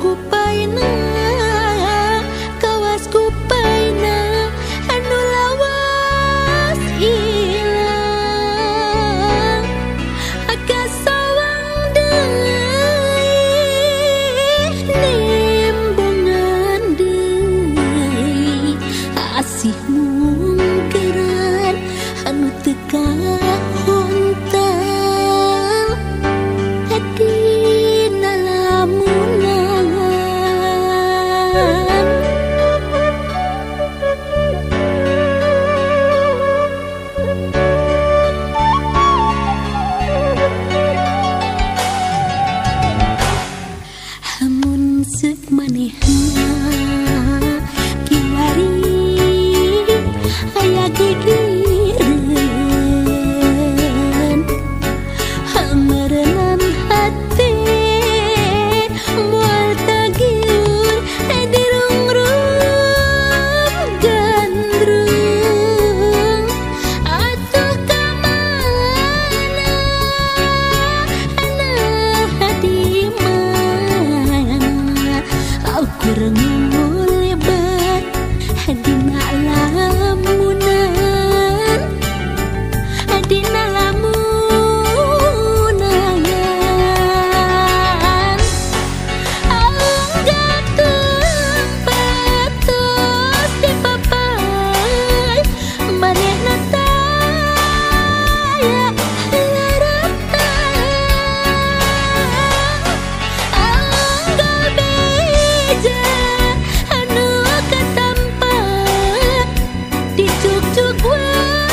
cukup You. 这关。